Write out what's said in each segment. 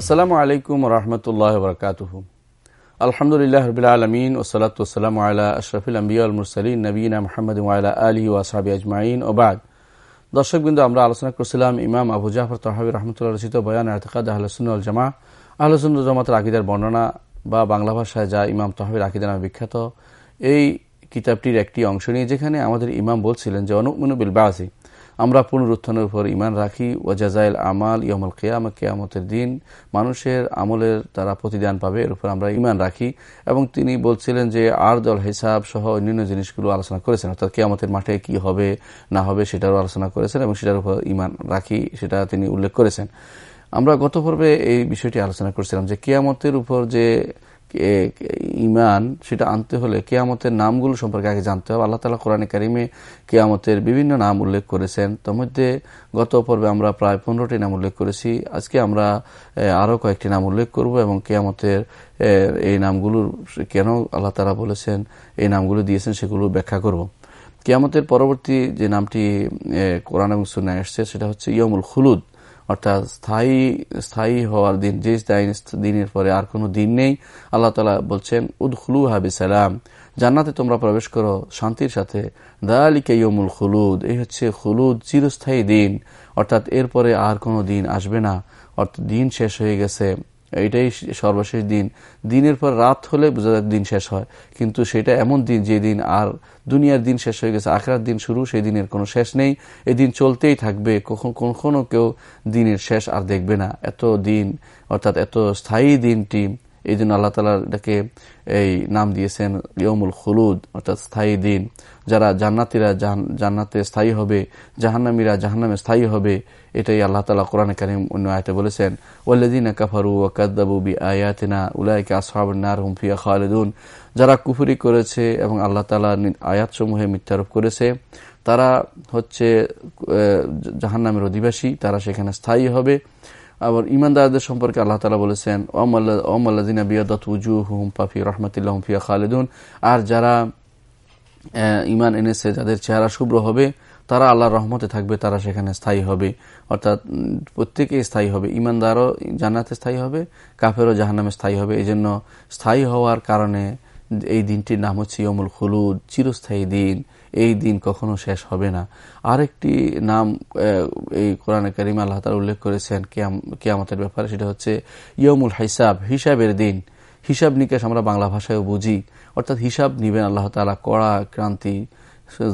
আসসালামু আলাইকুম রহমতুল্লাহ বরকাতুহ। আলহামদুলিল্লাহ রবিল আলমিন ওসলাত ওসালাম আল্লাহ আশরফুল আম্বিউল মুরসলিন নবীনা মোহাম্মদ ওয়ালা আলী ওয়াসাবি আজমাইন। ওবাদ দর্শকবৃন্দ, আমরা আলোচনা করছিলাম ইমাম আবু জাফর তহাবি রহমতুল্লাহ রচিত বয়ান আর্তকাদ আহলসুল জামা আহলসুল জামাতের আকিদার বর্ণনা বা বাংলা ভাষায় যা ইমাম তহাবির আকিদার নামে বিখ্যাত, এই কিতাবটির একটি অংশ নিয়ে যেখানে আমাদের ইমাম বলছিলেন যে অনুমিনুবিল বাসি। আমরা পুনরুত্থানের উপর ইমান রাখি। ওয়াজাজাইল আমাল ইয়মল কেয়াম, কেয়ামতের দিন মানুষের আমলের তারা প্রতিদান পাবে, এর উপর আমরা ইমান রাখি। এবং তিনি বলছিলেন যে আর দল হিসাব সহ অন্যান্য জিনিসগুলো আলোচনা করেছেন। অর্থাৎ কেয়ামতের মাঠে কি হবে, না হবে, সেটারও আলোচনা করেছেন এবং সেটার উপর ইমান রাখি, সেটা তিনি উল্লেখ করেছেন। আমরা গত পর্বে এই বিষয়টি আলোচনা করছিলাম যে, কেয়ামতের উপর যে ইমান, সেটা আনতে হলে কেয়ামতের নামগুলো সম্পর্কে আগে জানতে হবে। আল্লাহ তালা কোরআন কারিমে কেয়ামতের বিভিন্ন নাম উল্লেখ করেছেন। তার মধ্যে গত পর্বে আমরা প্রায় পনেরোটি নাম উল্লেখ করেছি। আজকে আমরা আরও কয়েকটি নাম উল্লেখ করব এবং কেয়ামতের এই নামগুলোর কেন আল্লাহ তালা বলেছেন, এই নামগুলো দিয়েছেন সেগুলো ব্যাখ্যা করব। কেয়ামতের পরবর্তী যে নামটি কোরআন এবং সুনায় এসছে সেটা হচ্ছে ইয়মুল খুলুদ। অর্থাৎ স্থায়ী স্থায়ী হওয়ার দিন, যে দিনের পরে আর কোনো দিন নেই, আল্লাহ তালা বলছেন উদ্খুলু হাবি সালাম জান্নাতে তোমরা প্রবেশ করো শান্তির সাথে। দালিকে খুলুদ, এই হচ্ছে খুলুদ চিরস্থায়ী দিন। অর্থাৎ এরপরে আর কোনো দিন আসবে না। অর্থাৎ দিন শেষ হয়ে গেছে। এটাই সর্বশেষ দিন। দিনের পর রাত হলে বোঝা যায় দিন শেষ হয়। কিন্তু সেটা এমন দিন যে দিন আর দুনিয়ার দিন শেষ হয়ে গেছে আখড়ার দিন শুরু, সেই দিনের কোনো শেষ নেই। এই দিন চলতেই থাকবে, কখন কখনো কেউ দিনের শেষ আর দেখবে না। এত দিন, অর্থাৎ এত স্থায়ী দিনটি এই জন্য আল্লাহ তালা এটাকে এই নাম দিয়েছেন ইয়মুল খুলুদ, অর্থাৎ স্থায়ী দিন। যারা জান্নাতিরা জান্নাতে স্থায়ী হবে, জাহান্নামীরা জাহান্নামে স্থায়ী হবে, এটাই আল্লাহ তালা কোরআন করিম অন্য আয়তে বলেছেন ওয়াল্লাদিনা কাফারু ওয়াকাদ্দাবু বি আয়াতিনা উলাইকে আসহাবনার হুমফিয়া খালেদুন। যারা কুফুরি করেছে এবং আল্লাহ তালা আয়াতসমূহে মিথ্যারোপ করেছে, তারা হচ্ছে জাহান্নামের অধিবাসী, তারা সেখানে স্থায়ী হবে। আবার ইমানদারদের সম্পর্কে আল্লাহ তালা বলেছেন ওমাল্লাদিনা বিয়াদত উজু হুম পাফি রহমতুল্লাহ হুমফিয়া খালেদুন। আর যারা ইমান এনেছে, যাদের চেহারা শুভ্র হবে, তারা আল্লাহর রহমতে থাকবে, তারা সেখানে স্থায়ী হবে। অর্থাৎ প্রত্যেকে স্থায়ী হবে। ইমানদারও জান্নাতে স্থায়ী হবে, কাফেরও জাহান্নামে স্থায়ী হবে। এই জন্য স্থায়ী হওয়ার কারণে এই দিনটির নাম হচ্ছে ইয়মুল খুলুদ, চিরস্থায়ী দিন। এই দিন কখনো শেষ হবে না। আরেকটি নাম এই কোরআন করিম আল্লাহ তালা উল্লেখ করেছেন কেয়ামতের ব্যাপারে, সেটা হচ্ছে ইয়মুল হিসাব, হিসাবের দিন। হিসাব নিকাশ আমরা বাংলা ভাষায় বুঝি। অর্থাৎ হিসাব নিবেন আল্লাহ তালা কড়া ক্রান্তি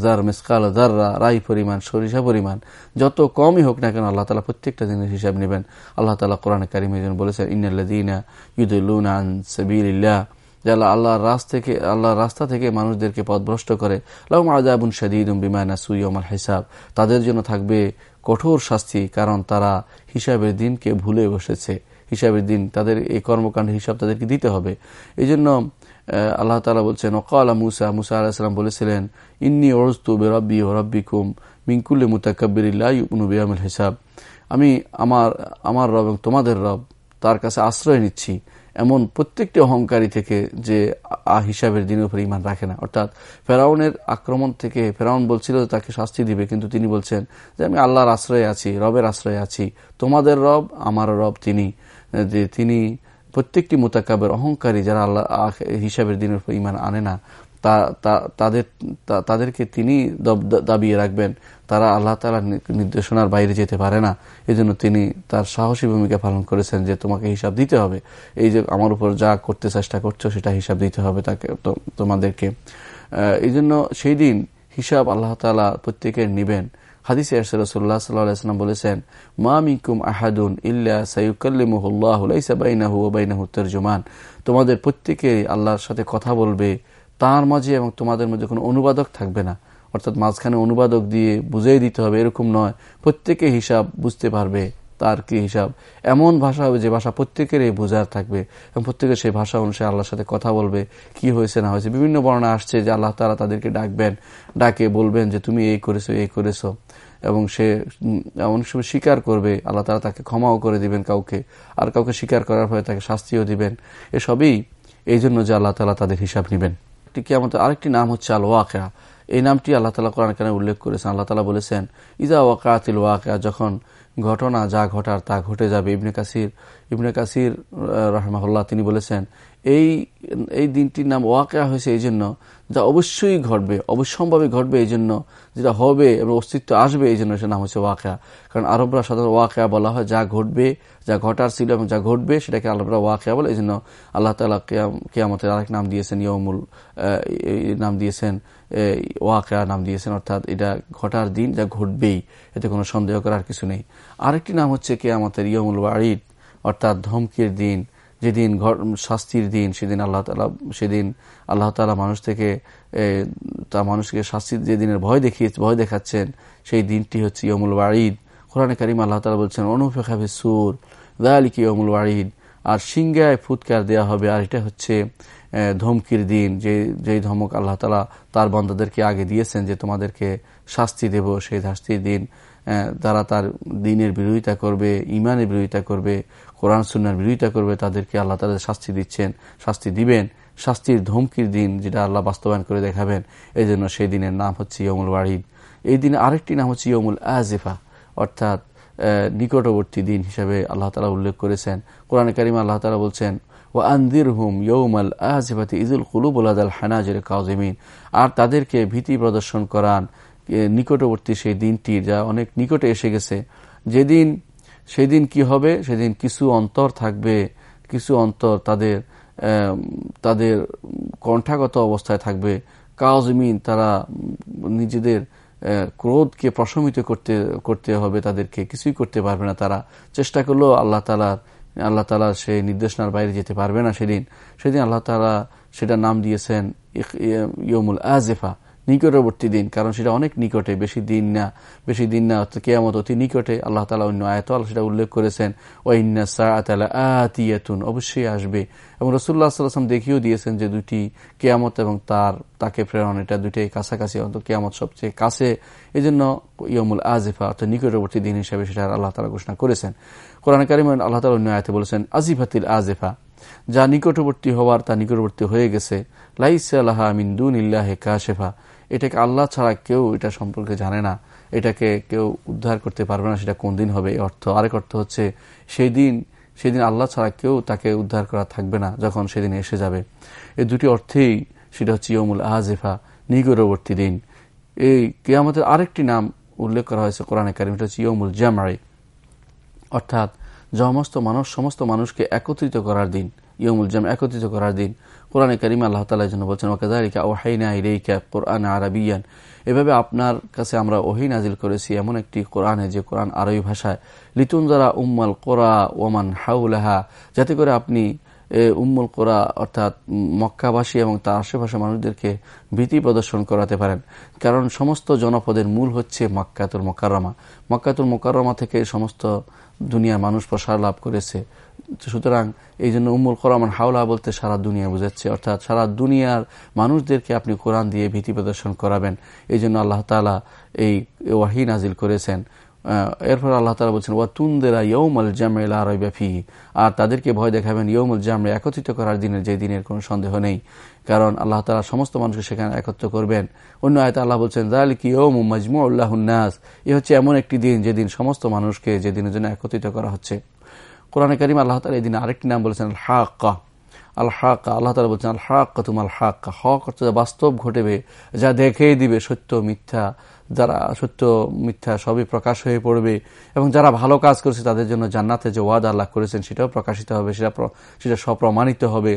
জার মিসকাল জাররা রাই পরিমাণ, সরিষা পরিমাণ, যত কমই হোক না কেন আল্লাহ তালা প্রত্যেকটা দিনের হিসাব নেবেন। আল্লাহ তালা কোরআন কারিম বলেছেন ইন্দিনা ইউদুল্লুন আন সাবিল্লাহ যারা আল্লাহর রাস থেকে, আল্লাহর রাস্তা থেকে মানুষদেরকে পথভ্রষ্ট করে লাউম আজাবুন বিমায়না সুইয়মাল হিসাব, তাদের জন্য থাকবে কঠোর শাস্তি, কারণ তারা হিসাবের দিনকে ভুলে বসেছে। হিসাবের দিন, তাদের এই কর্মকাণ্ড হিসাব তাদেরকে দিতে হবে। এই জন্য আল্লাহ তালা বলছেন ওকালা মুসা মুসা আলাহিসাম বলেছিলেন, ইন্নি ওরস্তু বেরব্বি ও রব্বিকুম মিঙ্কুল্লে মুতাকাবিরিল্লাহনুবিয়ামুল হিসাব। আমি আমার আমার রব এবং তোমাদের রব, তার কাছে আশ্রয় নিচ্ছি। এমন প্রত্যেকটি অহংকারী থেকে যে হিসাবের দিনের উপর ইমান রাখে না। অর্থাৎ ফেরাউনের আক্রমণ থেকে ফেরাউন বলছিল তাকে শাস্তি দিবে, কিন্তু তিনি বলছেন যে আমি আল্লাহর আশ্রয়ে আছি, রবের আশ্রয়ে আছি। তোমাদের রব আমার রব তিনি। যে তিনি প্রত্যেকটি মোতাকাবের অহংকারী যারা আল্লাহ হিসাবের দিনের উপর ইমান আনে না। তাদের তাদেরকে তিনি দাবিয়ে রাখবেন। তারা আল্লাহ তালা নির্দেশনার বাইরে যেতে পারে না। এই জন্য তিনি তার সাহসী ভূমিকা পালন করেছেন যে তোমাকে হিসাব দিতে হবে। এই যে আমার উপর যা করতে চেষ্টা করছ সেটা হিসাব দিতে হবে তাকে তোমাদেরকে। এই জন্য সেই দিন হিসাব আল্লাহ তালা প্রত্যেকের নিবেন। হাদিসে রসুল্লাহ বলেছেন, মা মিকুম আহাদুন তোমাদের প্রত্যেকে আল্লাহর সাথে কথা বলবে তার মাঝে এবং তোমাদের মধ্যে কোনো অনুবাদক থাকবে না। অর্থাৎ মাঝখানে অনুবাদক দিয়ে বুঝিয়ে দিতে হবে, এরকম নয়। প্রত্যেকে হিসাব বুঝতে পারবে তার কি হিসাব। এমন ভাষা হবে যে ভাষা প্রত্যেকেরই বোঝার থাকবে এবং প্রত্যেকের সেই ভাষা অনুসারে আল্লাহর সাথে কথা বলবে, কি হয়েছে, না হয়েছে। বিভিন্ন বর্ণনা আসছে যে আল্লাহ তারা তাদেরকে ডাকবেন, ডাকে বলবেন যে তুমি এই করেছ এই করেছ। এবং সে এমন সময় স্বীকার করবে, আল্লাহ তারা তাকে ক্ষমাও করে দিবেন কাউকে। আর কাউকে স্বীকার করার ফলে তাকে শাস্তিও দিবেন। এসবই এই জন্য যে আল্লাহ তালা তাদের হিসাব নেবেন। আমাদের আরেকটি নাম হচ্ছে আল ওয়াকা এই নামটি আল্লাহ তালা কোরআন কেন উল্লেখ করেছেন। আল্লাহ তালা বলেছেন ইজা ওয়াকা আতিল ওয়াকা যখন ঘটনা যা ঘটার তা ঘটে যাবে। ইবনে কাসির ইবনে কাসির রহমাহুল্লাহ, তিনি বলেছেন, এই এই দিনটির নাম ওয়াকেয়া হয়েছে এই জন্য যা অবশ্যই ঘটবে, অবশ্যম্ভাবে ঘটবে এই জন্য যেটা হবে এবং অস্তিত্ব আসবে এই জন্য সে নাম হচ্ছে ওয়াকেয়া। কারণ আরবরা সাধারণত ওয়াকেয়া বলা হয়, যা ঘটবে, যা ঘটার ছিল এবং যা ঘটবে, সেটাকে আরবরা ওয়াকেয়া বলে। এই জন্য আল্লাহ তালা কেয়ামতের আরেক নাম দিয়েছেন ইয়মুল নাম দিয়েছেন ওয়াকেয়া নাম দিয়েছেন, অর্থাৎ এটা ঘটার দিন যা ঘটবেই, এতে কোনো সন্দেহ করার কিছু নেই। আরেকটি নাম হচ্ছে কেয়ামতের ইয়মুল ওয়ারিদ অর্থাৎ ধমকির দিন, যেদিন শাস্তির দিন, সেদিন আল্লাহ তালা সেদিন আল্লাহ তালা মানুষ থেকে তা মানুষকে শাস্তির যে দিনের ভয় দেখিয়ে, ভয় দেখাচ্ছেন, সেই দিনটি হচ্ছে ইয়মুল ওয়ারিদ কোরআনে কারিম আল্লাহ তালা বলছেন অনুফেখাবে সুর দায়ালিকি ইয়মুল ওয়ারিদ আর সিংগায় ফুৎকার দেওয়া হবে, আর এটা হচ্ছে ধমকির দিন, যে, যেই ধমক আল্লাহ তালা তার বন্ধদেরকে আগে দিয়েছেন যে তোমাদেরকে শাস্তি দেব, সেই শাস্তির দিন তারা তার দিনের বিরোধিতা করবে ইমানের বিরোধিতা করবে কোরআন সুন্নার বিরোধিতা করবে, তাদেরকে আল্লাহ তাদের শাস্তি দিচ্ছেন, শাস্তি দিবেন। শাস্তির ধমকির দিন যেটা আল্লাহ বাস্তবায়ন করে দেখাবেন এই জন্য সেই দিনের নাম হচ্ছে ইয়মুল ওয়াহিদ এই দিনে আরেকটি নাম হচ্ছে ইয়মুল আজিফা অর্থাৎ নিকটবর্তী দিন হিসাবে আল্লাহ তালা উল্লেখ করেছেন। কোরআন করিম আল্লাহ তালা বলছেন ও আন্দির হুম ইয়ৌমাল আজিফাতি ইজুল কুলুবুল আদাল হানাজের কাউজমিন আর তাদেরকে ভীতি প্রদর্শন করান নিকটবর্তী সেই দিনটি যা অনেক নিকটে এসে গেছে। যেদিন সেদিন কি হবে? সেদিন কিছু অন্তর থাকবে। কিছু অন্তর তাদের তাদের কণ্ঠাগত অবস্থায় থাকবে। কাজমিন তারা নিজেদের ক্রোধকে প্রশমিত করতে করতে হবে তাদেরকে। কিছুই করতে পারবে না তারা। চেষ্টা করলেও আল্লাহ তালার আল্লাহ তালা সেই নির্দেশনার বাইরে যেতে পারবে না সেদিন। সেদিন আল্লাহ তালা সেটা নাম দিয়েছেন ইয়মুল আজেফা নিকটবর্তী দিন, কারণ সেটা অনেক নিকটে, বেশি দিন না, বেশি দিন না কেয়ামত অতি নিকটে, আল্লাহ তালা অন্য আয়তাল সেটা উল্লেখ করেছেন ওয়াইন্না সাআতালা আতিয়াতুন অবশ্যই আসবে। এবং রসুল্লাহ সাল্লাম দেখিয়েও দিয়েছেন যে দুটি কেয়ামত এবং তার, তাকে প্রেরণ, এটা দুটি কাছাকাছি অন্ত কেয়ামত সবচেয়ে কাছে। এই জন্য ইয়মুল আজিফা অর্থাৎ নিকটবর্তী দিন হিসাবে সেটা আল্লাহ তালা ঘোষণা করেছেন। কোরআন কারিম আল্লাহ তালা অন্য আয়তে বলেছেন আজিফাতিল আজিফা যা নিকটবর্তী হওয়ার, তা নিকটবর্তী হয়ে গেছে। লাইসাল্লাহ মিন্দুন ইল্লাহে কাশেফা এটাকে আল্লাহ ছাড়া কেউ এটা সম্পর্কে জানে না। এটাকে কেউ উদ্ধার করতে পারবে না, সেটা কোন দিন হবে? এই অর্থ আরেক অর্থ হচ্ছে, সেই দিন সেদিন আল্লাহ ছাড়া কেউ তাকে উদ্ধার করা থাকবে না, যখন সেদিন এসে যাবে। এই দুটি অর্থেই সেটা হচ্ছে ইয়মুল আহাজেফা নিগরবর্তী দিন। এই কেয়ামতের আরেকটি নাম উল্লেখ করা হয়েছে কোরআনে কারিম, এটা হচ্ছে ইয়মুল জামাই অর্থাৎ সমস্ত মানুষ সমস্ত মানুষকে একত্রিত করার দিন। ইয়মুল জাম একত্রিত করার দিন। কোরআনে করিম আল্লাহ তালা জন্য বলছেন ওকাদারিকা ওহাইনা ইরেইকা কোরআন আরবিয়ান। এভাবে আপনার কাছে আমরা ওহি নাজিল করেছি এমন একটি কোরআনে যে কোরআন আরবি ভাষায় লিতুন যারা উম্মাল কোরআ ওমান হাউলাহা যাতে করে আপনি উম্মুল কোরা অর্থাৎ মক্কাবাসী এবং তার আশেপাশে মানুষদেরকে ভীতি প্রদর্শন করাতে পারেন। কারণ সমস্ত জনপদের মূল হচ্ছে মক্কাতুল মোকাররমা। মক্কাতুল মোকাররমা থেকে সমস্ত দুনিয়ার মানুষ প্রসার লাভ করেছে। সুতরাং এই জন্য উম্মুল কোরআন হাওলা বলতে সারা দুনিয়া বুঝাচ্ছে। অর্থাৎ সারা দুনিয়ার মানুষদেরকে আপনি কোরআন দিয়ে ভীতি প্রদর্শন করাবেন। এই জন্য আল্লাহ তালা এই ওয়াহি নাজিল করেছেন। এরপর আল্লাহ তালা বলছেন ওয়া তুন্দেরা ইয়ৌমল জামেলা রইবাফি আর তাদেরকে ভয় দেখাবেন ইয়ৌমুল জামে একত্রিত করার দিনের যে দিনের কোনো সন্দেহ নেই। কারণ আল্লাহ তালা সমস্ত মানুষকে সেখানে একত্র করবেন। অন্য আয়তা আল্লাহ বলছেন কি ইয়ৌম মজমু উল্লাহনাস এ হচ্ছে এমন একটি দিন, যেদিন সমস্ত মানুষকে যেদিনের জন্য একত্রিত করা হচ্ছে। কোরআন করিম আল্লাহ তালা এই দিনে আরেকটি নাম বলেছেন আল হাক্কা আল হাক্কা আল্লাহ তালা বলছেন আল হাক্কা তুমাল হাক্কা হক অর্থ যা বাস্তব ঘটেবে, যা দেখেই দিবে, সত্য মিথ্যা যারা সত্য মিথ্যা সবই প্রকাশ হয়ে পড়বে। এবং যারা ভালো কাজ করেছে, তাদের জন্য জান্নাতে যে ওয়াদ আল্লাহ করেছেন, সেটাও প্রকাশিত হবে, সেটা সেটা সপ্রমাণিত হবে।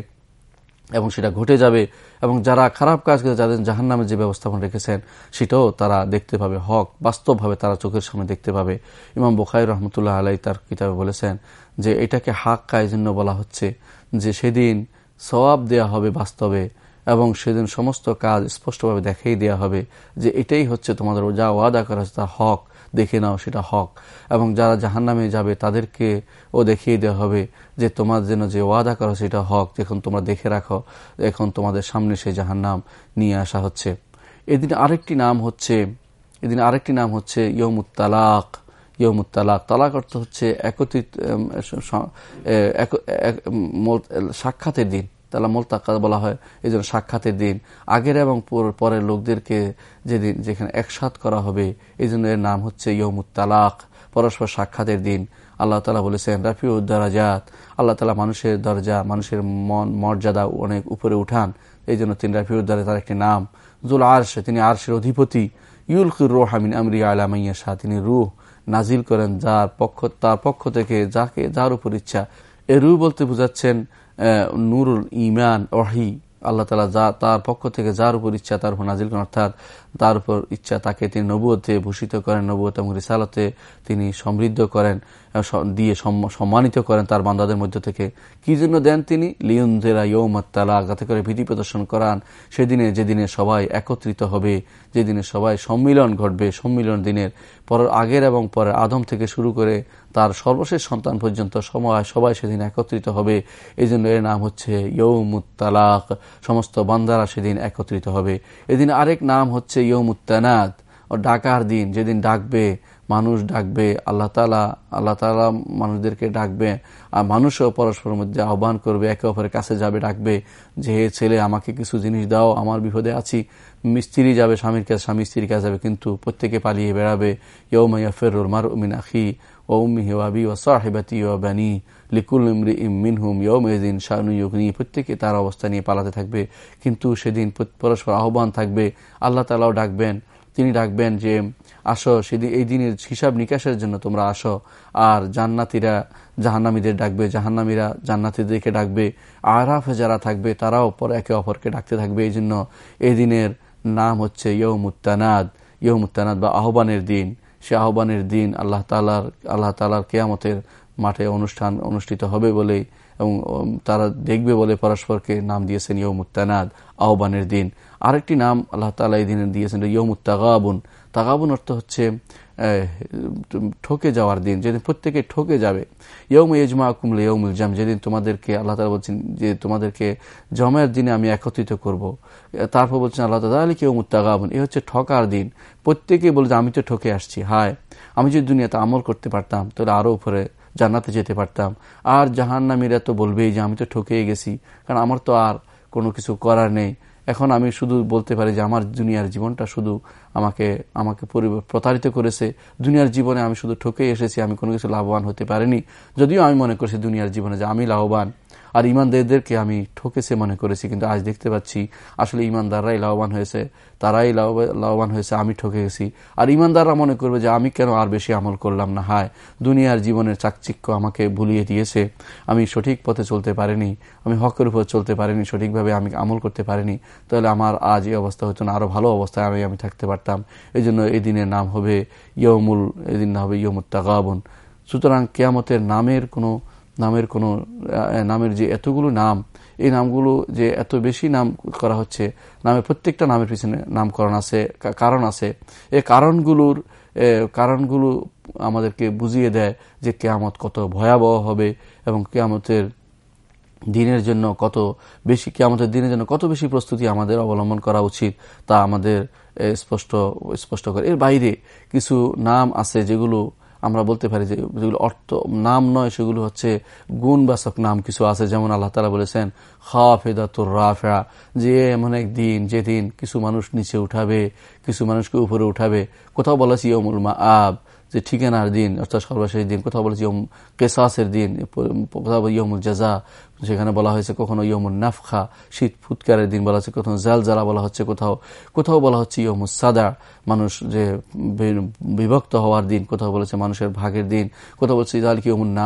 এবং সেটা ঘটে যাবে এবং যারা খারাপ কাজ করে যাদের জাহান নামে যে ব্যবস্থাপনা রেখেছেন, সেটাও তারা দেখতে পাবে হক। বাস্তবভাবে তারা চোখের সামনে দেখতে পাবে। ইমাম বুখাই রহমতুল্লাহ আলাই তার কিতাবে বলেছেন যে এটাকে হাক কায় জন্য বলা হচ্ছে যে সেদিন সবাব দেয়া হবে বাস্তবে এবং সেদিন সমস্ত কাজ স্পষ্টভাবে দেখাই দেওয়া হবে যে এটাই হচ্ছে তোমাদের যা ওয়াদা করা হক। দেখে নাও সেটা হক। এবং যারা জাহান নামে যাবে, তাদেরকে ও দেখিয়ে দেওয়া হবে যে তোমার যেন যে ওয়াদা করো সেটা হক, যখন তোমরা দেখে রাখো, এখন তোমাদের সামনে সেই জাহান নাম নিয়ে আসা হচ্ছে। এদিন আরেকটি নাম হচ্ছে, এদিন আরেকটি নাম হচ্ছে ইয়মুত তালাক। ইয়মুত তালাক তালাক অর্থ হচ্ছে একত্রিত সাক্ষাতের দিন। তালা মোলতাকা বলা হয়, এই জন্য সাক্ষাতের দিন। আগের এবং পরের লোকদেরকে যেদিন যেখানে একসাথ করা হবে, এই জন্য এর নাম হচ্ছে ইয়মুত তালাক, পরস্পর সাক্ষাতের দিন। আল্লাহ তালা বলেছেন রাফি উদ্দারাজাত আল্লাহ তালা মানুষের দরজা, মানুষের মন, মর্যাদা অনেক উপরে উঠান। এই জন্য তিনি রাফি উদ্দারে তার একটি নাম। জুল আরশ, তিনি আরশের অধিপতি। ইউলকুর রোহামিন আমরি আলামাইয়া শাহ তিনি রুহ নাজিল করেন যার পক্ষ, তার পক্ষ থেকে যাকে, যার উপর ইচ্ছা। এ রু বলতে বুঝাচ্ছেন নুরুল ইমান ওহি, আল্লাহ তালা যা তার পক্ষ থেকে যার উপর ইচ্ছা তার উপর নাজিল অর্থাৎ তার উপর ইচ্ছা তাকে তিনি নবুয়তে ভূষিত করেন নবুয়ত এবং রিসালতে তিনি সমৃদ্ধ করেন দিয়ে সম্মানিত করেন তার বান্দাদের মধ্য থেকে। কি জন্য দেন তিনি? লিউনজেরা ইয়ৌমত তালাক, যাতে করে ভীতি প্রদর্শন করান। সেদিনে যেদিনে সবাই একত্রিত হবে, যেদিনে সবাই সম্মিলন ঘটবে, সম্মিলন দিনের পর আগের এবং পরের আদম থেকে শুরু করে তার সর্বশেষ সন্তান পর্যন্ত সময়, সবাই সেদিন একত্রিত হবে। এই জন্য এর নাম হচ্ছে ইয়ৌমুত্তালাক সমস্ত বান্দারা সেদিন একত্রিত হবে। এদিন আরেক নাম হচ্ছে ইয়ৌমুত্তানাদ ও ডাকার দিন। যেদিন ডাকবে, মানুষ ডাকবে, আল্লাহ তালা আল্লাহ তালা মানুষদেরকে ডাকবে, আর মানুষও পরস্পরের মধ্যে আহ্বান করবে, একে অপরের কাছে যাবে, ডাকবে, যে, হে ছেলে, আমাকে কিছু জিনিস দাও, আমার বিপদে আছি। মিস্ত্রি যাবে, স্বামীর কাছে, স্বামী স্ত্রীর কাছে যাবে, কিন্তু প্রত্যেকে পালিয়ে বেড়াবে। ইয়ৌমাইয়া ফেরুর মার উমিন আখি। ও উম্মিহি ওয়াবি ও সাহেবাতি বানি লিকুল ইমরি ইম মিনহুম ইয়ৌমেদিন শাহনুয়ুগনি প্রত্যেকে তার অবস্থা নিয়ে পালাতে থাকবে। কিন্তু সেদিন পরস্পর আহ্বান থাকবে। আল্লাহ তালাও ডাকবেন। তিনি ডাকবেন যে, আসো সেদিন এই দিনের হিসাব নিকাশের জন্য তোমরা আসো। আর জান্নাতিরা জাহান্নামীদের ডাকবে। জাহান্নামীরা জান্নাতিদেরকে ডাকবে। আরাফে যারা থাকবে, তারাও পর একে অপরকে ডাকতে থাকবে। এই জন্য এই দিনের নাম হচ্ছে ইয়ৌমুত্তানাদ ইয়ৌমুত্তানাদ বা আহ্বানের দিন। সে আহ্বানের দিন আল্লাহ তালার আল্লাহ তালার কেয়ামতের মাঠে অনুষ্ঠান অনুষ্ঠিত হবে বলে এবং তারা দেখবে বলে পরস্পরকে নাম দিয়েছেন ইয়ৌমুত্তানাদ আহ্বানের দিন। আরেকটি নাম আল্লাহ তালা এই দিনে দিয়েছেন ইয়মুত্তাগাবুন তাগাবুন অর্থ হচ্ছে ঠকে যাওয়ার দিন, যেদিন প্রত্যেকে ঠকে যাবে। ইয়ৌম ইজমা কুমলে ইয়ৌমুল জাম, যেদিন তোমাদেরকে আল্লাহ তালা বলছেন যে তোমাদেরকে জমের দিনে আমি একত্রিত করব। তারপর বলছেন আল্লাহ তালা আলী কেউ মুত্তাগাবুন এ হচ্ছে ঠকার দিন। প্রত্যেকে বলে যে, আমি তো ঠকে আসছি, হায়, আমি যদি দুনিয়াতে আমল করতে পারতাম, তাহলে আরও উপরে জান্নাতে যেতে পারতাম। আর জাহান্নামীরা তো বলবেই যে, আমি তো ঠকেই গেছি, কারণ আমার তো আর কোনো কিছু করার নেই। এখন আমি শুধু বলতে পারি যে আমার দুনিয়ার জীবনটা শুধু আমাকে আমাকে প্রতারিত করেছে। দুনিয়ার জীবনে আমি শুধু ঠকে এসেছি, আমি কোনো কিছু লাভবান হতে পারিনি। যদিও আমি মনে করছি দুনিয়ার জীবনে যে আমি লাভবান আর ইমানদারদেরকে আমি ঠকেছে মনে করেছি, কিন্তু আজ দেখতে পাচ্ছি আসলে ইমানদাররাই লাভবান হয়েছে, তারাই লাভবান হয়েছে, আমি ঠকে গেছি। আর ইমানদাররা মনে করবে যে আমি কেন আর বেশি আমল করলাম না? হায়, দুনিয়ার জীবনের চাকচিক্য আমাকে ভুলিয়ে দিয়েছে। আমি সঠিক পথে চলতে পারিনি, আমি হকের উপর চলতে পারিনি, সঠিকভাবে আমি আমল করতে পারিনি, তাহলে আমার আজ এই অবস্থা হতো না আরও ভালো অবস্থায় আমি আমি থাকতে পারতাম। এই জন্য এই দিনের নাম হবে ইয়মুল এদিন দিন হবে ইয়মুত তাগাবন সুতরাং কেয়ামতের নামের কোনো নামের কোনো নামের যে এতগুলো নাম, এই নামগুলো যে এত বেশি নাম করা হচ্ছে নামের প্রত্যেকটা নামের পিছনে নামকরণ আছে কারণ আছে। এই কারণগুলোর কারণগুলো আমাদেরকে বুঝিয়ে দেয় যে কেয়ামত কত ভয়াবহ হবে এবং কেয়ামতের দিনের জন্য কত বেশি, কেয়ামতের দিনের জন্য কত বেশি প্রস্তুতি আমাদের অবলম্বন করা উচিত তা আমাদের স্পষ্ট স্পষ্ট করে। এর বাইরে কিছু নাম আছে যেগুলো আমরা বলতে পারি যে যেগুলো অর্থ, নাম নয়, সেগুলো হচ্ছে গুণবাসক নাম কিছু আছে, যেমন আল্লাহ তালা বলেছেন হাফেদাতুর রাফা যে এমন এক দিন যেদিন কিছু মানুষ নিচে উঠাবে, কিছু মানুষকে উপরে উঠাবে। কোথাও বলেছি ইয়মুল মা আব যে ঠিকানার দিন, অর্থাৎ সর্বশেষ দিন, কোথাও বলেছি কেসাসের দিন, কোথাও ইয়মুল জাজা, সেখানে বলা হয়েছে কখনো ইয়মুল নাফখা, শীত ফুৎকারের দিন বলা হচ্ছে, কোথাও জাল জালা বলা হচ্ছে, কোথাও কোথাও বলা হচ্ছে ইয়মুল সাদা, মানুষ যে বিভক্ত হওয়ার দিন, কোথাও বলেছে মানুষের ভাগের দিন, কোথাও বলছে ইদাল কি না,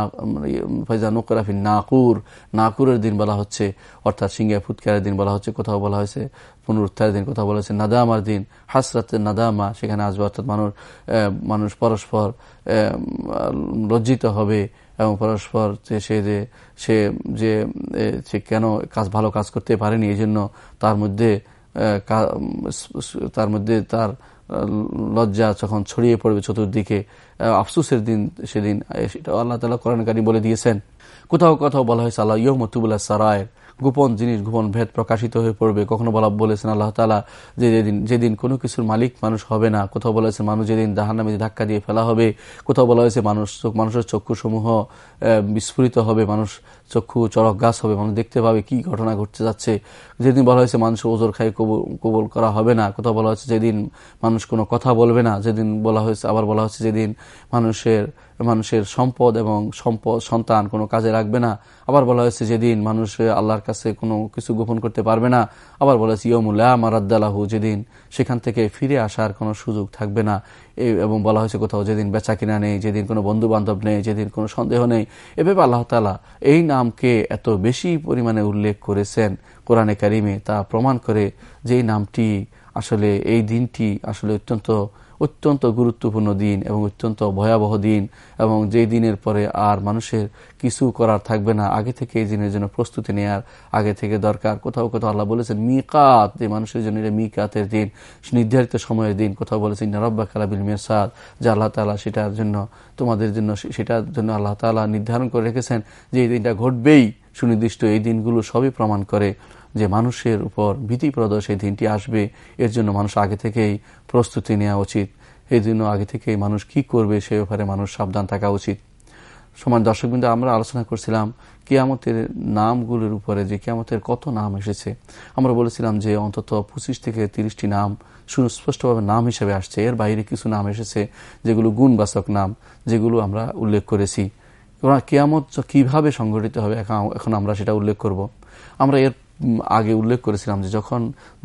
ফাইজা নোকরাফি নাকুর, নাকুরের দিন বলা হচ্ছে, অর্থাৎ সিঙ্গা ফুৎকারের দিন বলা হচ্ছে, কোথাও বলা হয়েছে পুনরুত্থারের দিন কথা বলা হয়েছে নাদামার দিন হাসরাতের নাদামা, সেখানে আসবে, অর্থাৎ মানুষ মানুষ পরস্পর লজ্জিত হবে এবং পরস্পর যে সে যে সে যে সে কেন কাজ, ভালো কাজ করতে পারেনি এই জন্য তার মধ্যে তার মধ্যে তার লজ্জা যখন ছড়িয়ে পড়বে চতুর্দিকে আফসুসের দিন সেদিন সেটা আল্লাহ তালা কোরআনকারী বলে দিয়েছেন। কোথাও কোথাও বলা হয়েছে, আল্লাহ ইয়মতুবুল্লাহ সারায়ের গোপন জিনিস, গোপন ভেদ প্রকাশিত হয়ে পড়বে। কখনো বলা বলেছেন আল্লাহ তালা যে যেদিন যেদিন কোনো কিছুর মালিক মানুষ হবে না। কোথাও বলা হয়েছে মানুষ যেদিন জাহান্নামে ধাক্কা দিয়ে ফেলা হবে। কোথাও বলা হয়েছে মানুষ, মানুষের চক্ষুসমূহ বিস্ফোরিত হবে। মানুষ চক্ষু চড়ক গাছ হবে মানুষ দেখতে পাবে কি ঘটনা ঘটতে যাচ্ছে। যেদিন বলা হয়েছে মানুষ ওজোর খাই কবল করা হবে না। কোথাও বলা হচ্ছে যেদিন মানুষ কোনো কথা বলবে না, যেদিন বলা হয়েছে, আবার বলা হচ্ছে যেদিন মানুষের মানুষের সম্পদ এবং সম্পদ, সন্তান কোনো কাজে রাখবে না। আবার বলা হয়েছে, যেদিন মানুষ আল্লাহর কাছে কোনো কিছু গোপন করতে পারবে না। আবার বলা হয়েছে ইয়মুল্লাহ মারাদ্দালাহু, যেদিন সেখান থেকে ফিরে আসার কোনো সুযোগ থাকবে না। এবং বলা হয়েছে কোথাও যেদিন বেচা কিনা নেই, যেদিন কোনো বন্ধু বান্ধব নেই, যেদিন কোনো সন্দেহ নেই। এভাবে আল্লাহ তালা এই নামকে এত বেশি পরিমাণে উল্লেখ করেছেন কোরআনে কারিমে, তা প্রমাণ করে যে নামটি আসলে, এই দিনটি আসলে অত্যন্ত অত্যন্ত গুরুত্বপূর্ণ দিন এবং অত্যন্ত ভয়াবহ দিন এবং যে দিনের পরে আর মানুষের কিছু করার থাকবে না, আগে থেকে এই দিনের জন্য প্রস্তুতি নেয়ার আগে থেকে দরকার। কোথাও কোথাও আল্লাহ বলেছেন, মিকাত যে মানুষের জন্য এটা মিকাতের দিন, নির্ধারিত সময়ের দিন। কোথাও বলেছেন নরব্বা কালাবিল মেসাদ যে আল্লাহ তালা সেটার জন্য, তোমাদের জন্য সেটার জন্য আল্লাহ তালা নির্ধারণ করে রেখেছেন যে এই দিনটা ঘটবেই। সুনির্দিষ্ট এই দিনগুলো সবই প্রমাণ করে। যে মানুষের উপর ভীতিপ্রদ সেই দিনটি আসবে, এর জন্য মানুষ আগে থেকেই প্রস্তুতি নেওয়া উচিত। এই জন্য আগে থেকেই মানুষ কি করবে সে ব্যাপারে মানুষ সাবধান থাকা উচিত। সমান দর্শকবৃন্দ, আমরা আলোচনা করছিলাম কেয়ামতের নামগুলোর উপরে, যে কেয়ামতের কত নাম এসেছে। আমরা বলেছিলাম যে অন্তত পঁচিশ থেকে তিরিশটি নাম সুস্পষ্টভাবে নাম হিসেবে আসছে। এর বাইরে কিছু নাম এসেছে যেগুলো গুণবাচক নাম, যেগুলো আমরা উল্লেখ করেছি। কেয়ামত কীভাবে সংগঠিত হবে, এখন আমরা সেটা উল্লেখ করব। আমরা এর আগে উল্লেখ করেছিলাম যে যখন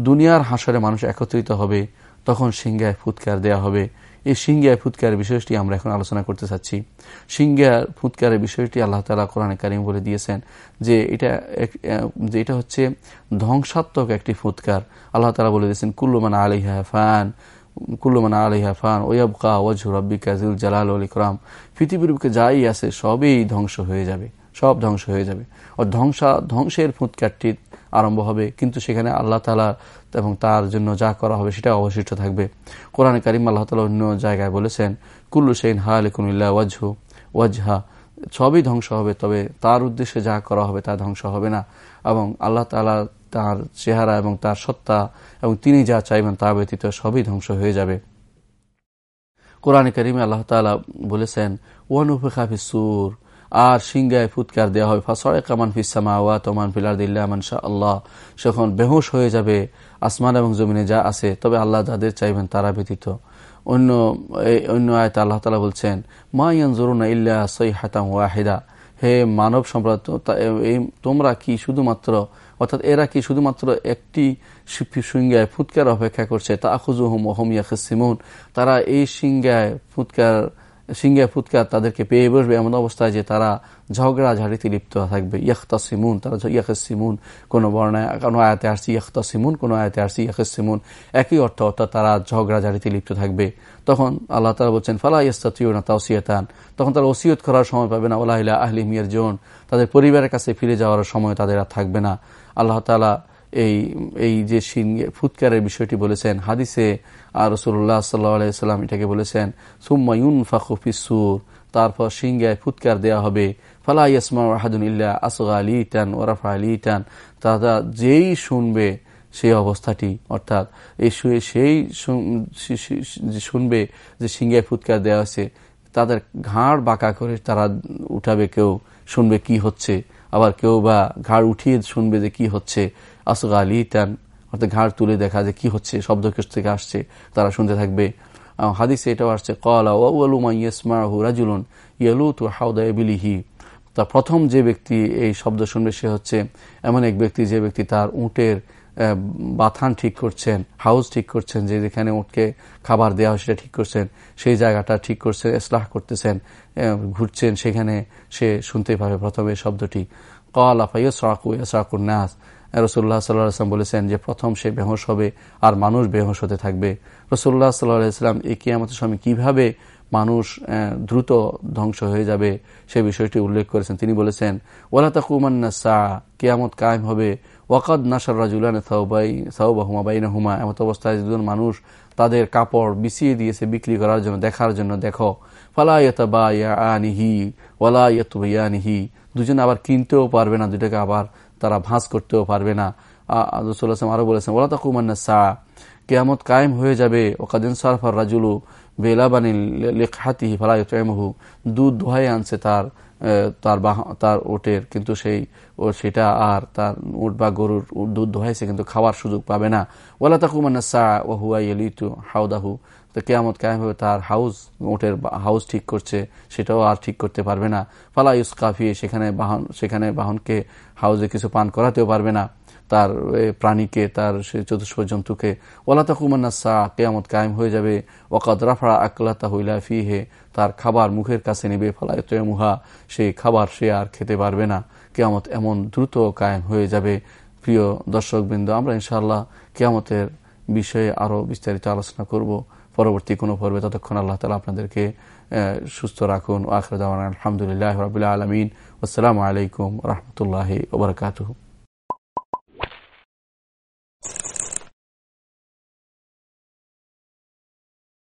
দুনিয়ার হাসরে মানুষ একত্রিত হবে, তখন সিংহায় ফুৎকার দেয়া হবে। এই সিংহায় ফুৎকারের বিষয়টি আমরা এখন আলোচনা করতে চাচ্ছি। সিংহার ফুৎকারের বিষয়টি আল্লাহ তালা কোরআনে কারিম বলে দিয়েছেন যে এটা যে এটা হচ্ছে ধ্বংসাত্মক একটি ফুৎকার। আল্লাহ তালা বলে দিয়েছেন কুল্লুমান আলিহা ফান কুল্লুমান আলিহা ফান, ওয়াবকা ওয়াজু রব্বিকা জিল জালাল আল ইকরাম। পৃথিবীর বুকে যাই আছে, সবই ধ্বংস হয়ে যাবে। সব ধ্বংস হয়ে যাবে। ও ধ্বংসা, ধ্বংসের ফুৎকারটি আরম্ভ হবে, কিন্তু সেখানে আল্লাহ তালা এবং তার জন্য যা করা হবে সেটা অবশিষ্ট থাকবে। কোরআন কারিম আল্লাহ তালা অন্য জায়গায় বলেছেন, কুল্লু সেইন হা আলিকুমিল্লা ওয়াজহু, ওয়াজহা, সবই ধ্বংস হবে, তবে তার উদ্দেশ্যে যা করা হবে তা ধ্বংস হবে না। এবং আল্লাহ তালা তার চেহারা এবং তার সত্তা এবং তিনি যা চাইবেন তা ব্যতীত সবই ধ্বংস হয়ে যাবে। কোরআন করিমে আল্লাহ তালা বলেছেন ওয়ানুফেখাফি সুর আর সিংগায় ফুৎকার দেওয়া হবে ফাঁসড়ে কামান ফিসামা ওয়া তোমান ফিলার দিল্লা মানসা আল্লাহ। সেখন বেহুশ হয়ে যাবে, আসমান এবং জমিনে যা আছে, তবে আল্লাহ যাদের চাইবেন তারা ব্যতীত। অন্য অন্য আয়তা আল্লাহ তালা বলছেন, মা ইয়ান জরুনা ইল্লা সই হাতাম ওয়াহিদা। হে মানব সম্প্রদায় তোমরা কি শুধুমাত্র, অর্থাৎ এরা কি শুধুমাত্র একটি সিংহায় ফুৎকার অপেক্ষা করছে? তা আখুজু হোম ওহম ইয়াখিমুন তারা এই সিংহায় ফুৎকার সিংহা ফুৎকার তাদেরকে পেয়ে বসবে এমন অবস্থায় যে তারা ঝগড়া ঝাড়িতে লিপ্ত থাকবে। ইয়াখতা সিমুন তারা সিমুন কোনো বর্ণায়, কোনো আয়াতে আসছি ইয়াখতা সিমুন কোনো আয়াতে আসছি সিমুন একই অর্থ, অর্থাৎ তারা ঝগড়া ঝাড়িতে লিপ্ত থাকবে। তখন আল্লাহ তালা বলছেন, ফালা ইস্তাতিউ না তাওসিয়াতান। তখন তারা ওসিয়ত করার সময় পাবে না। ওলাহিলা আহলি মিয়ার জোন তাদের পরিবারের কাছে ফিরে যাওয়ার সময় তাদের আর থাকবে না। আল্লাহ তালা এই এই যে ফুৎকারের বিষয়টি বলেছেন, হাদিসে আর রসুল্লাহ সাল্লাম এটাকে বলেছেন সুম্মায়ুন ফাখুফিসুর তারপর সিংহায় ফুৎকার দেয়া হবে, ফালা ইয়াসমা হাদুন ইল্লা আসগা আলী ইটান ওরাফা আলী ইটান তারা যেই শুনবে সেই অবস্থাটি, অর্থাৎ এই শুয়ে সেই শুনবে যে সিংহায় ফুৎকার দেওয়া হয়েছে, তাদের ঘাড় বাঁকা করে তারা উঠাবে কেউ, শুনবে কি হচ্ছে, আবার কেউ বা ঘাড় উঠিয়ে শুনবে যে কি হচ্ছে আসগা আলী টান অর্থাৎ ঘাড় তুলে দেখা যে কি হচ্ছে, শব্দ থেকে আসছে, তারা শুনতে থাকবে। হাদিসে এটাও আসছে কলা ওয়ালুমা ইয়েসমাহু রাজুলুন ইয়ালু তু হাউদা তা প্রথম যে ব্যক্তি এই শব্দ শুনবে সে হচ্ছে এমন এক ব্যক্তি যে ব্যক্তি তার উঁটের বাথান ঠিক করছেন, হাউস ঠিক করছেন, যে যেখানে উঠকে খাবার দেওয়া হয় সেটা ঠিক করছেন, সেই জায়গাটা ঠিক করছেন এসলাহ করতেছেন ঘুরছেন, সেখানে সে শুনতে পাবে প্রথমে শব্দটি। কল আফাইয়া সরাকু ইয়াসরাকুর নাস। রসুল্লাহ সাল্লাম বলেছেন যে প্রথম সে বেহস হবে আর মানুষ বেহস হতে থাকবে। রসুল্লাহ সাল্লাহাম এই কিয়ামতের সময় কীভাবে মানুষ দ্রুত ধ্বংস হয়ে যাবে সে বিষয়টি উল্লেখ করেছেন। তিনি বলেছেন ওলা তাকুমান্না সা কিয়ামত কায়েম হবে। ওয়াকাদ নাসার রাজুলান সাউবা হুমা বাইনা হুমা এমত অবস্থায় দুজন মানুষ তাদের কাপড় বিছিয়ে দিয়েছে বিক্রি করার জন্য, দেখার জন্য, দেখো। ফালা ইয়তা বা ইয়া আনিহি ওয়ালা ইয়ত ইয়ানিহি দুজন আবার কিনতেও পারবে না দুটাকে আবার তারা ভাঁজ করতেও পারবে না। রসুল্লাহাম আরও বলেছেন ওলা তাকুমান্না সা কেয়ামত কায়েম হয়ে যাবে। ওকাদিন সারফার রাজুলু বেলাবানি লেখাতিহি ফালাইমহু দুধ দোহাই আনছে তার তার তার ওটের, কিন্তু সেই ও সেটা আর তার উট বা গরুর দুধ দোহাইছে, কিন্তু খাওয়ার সুযোগ পাবে না। ওলা তাকুমান্না সা ও হুয়াই এলিতু হাউদাহু তো কেয়ামত কায়েম হবে, তার হাউস ওটের হাউস ঠিক করছে, সেটাও আর ঠিক করতে পারবে না। ফালা ইউস কাফি সেখানে বাহন, সেখানে বাহনকে হাউজে কিছু পান করাতেও পারবে না। তার প্রাণীকে, তার সে চতুষ্প জন্তুকে। ওলা তাকুমান্না সা, কেয়ামত কায়েম হয়ে যাবে। ওকাদ রাফা আকলাতা হইলা ফি হে তার খাবার মুখের কাছে নেবে। ফালায় মুহা সেই খাবার সে আর খেতে পারবে না। কেয়ামত এমন দ্রুত কায়েম হয়ে যাবে। প্রিয় দর্শকবৃন্দ, আমরা ইনশাআল্লাহ কেয়ামতের বিষয়ে আরও বিস্তারিত আলোচনা করব। পরবর্তী কোনো পর্বে ততক্ষণ আল্লাহ তালা আপনাদেরকে সুস্থ রাখুন। আখরদান আলহামদুলিল্লাহ রবিল্লা আলমিন। আসসালামু আলাইকুম রহমতুল্লাহ ওবরকাতহ